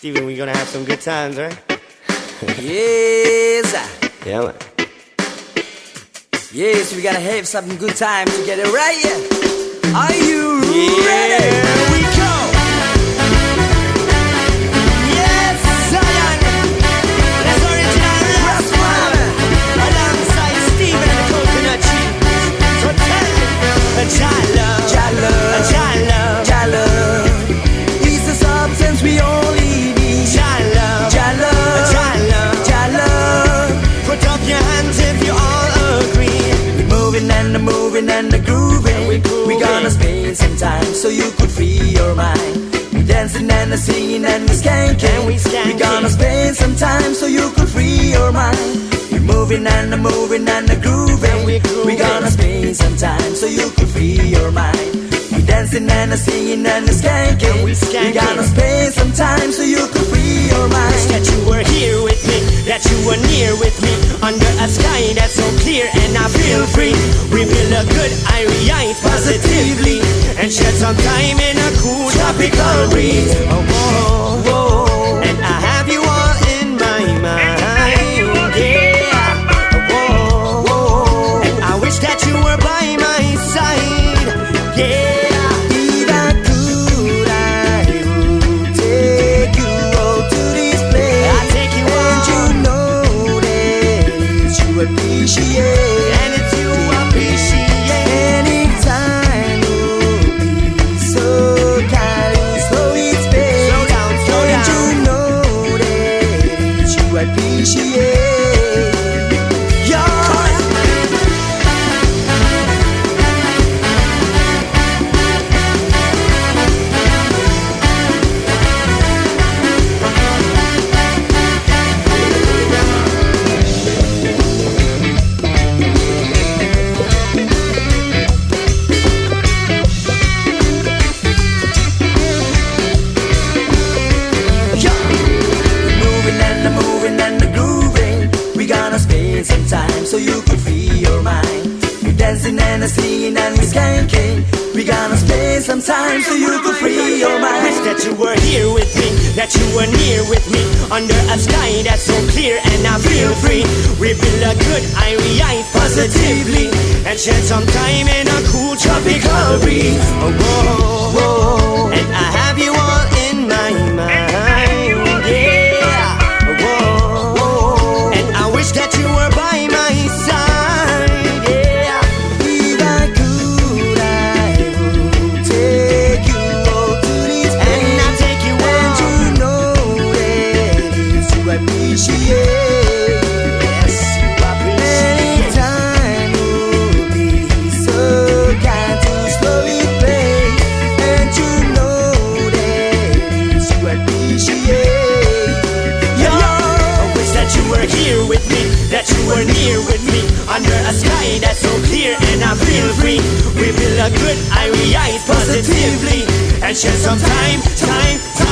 Steven, we gonna have some good times, right? yes. Yeah, man. Yes, we gotta have some good time together, right? Are you Yeah. ready? Moving and the moving and the grooving. we gonna spend some time so you could free your mind. We dancing and the singing and we skanking. We gonna spend some time so you could free your mind. We're moving and the moving and the grooving. And we gonna spend some time so you could free your mind. We dancing and the singing and the skanking. We gonna spend some time so you could free your mind. that you were here with me, that you were near with me, under a sky that's so clear and I feel free. We time in a cool tropical breeze. Dancing and singing and we gonna spend some time so you can free your Wish mind. that you were here with me, that you were near with me, under a sky that's so clear and I feel free. We build a good irie positively, and shed some time in a cool tropical breeze. Oh, whoa, whoa, and I sky that's so clear and I feel free. We feel a good irie positively, and share some time, time, time.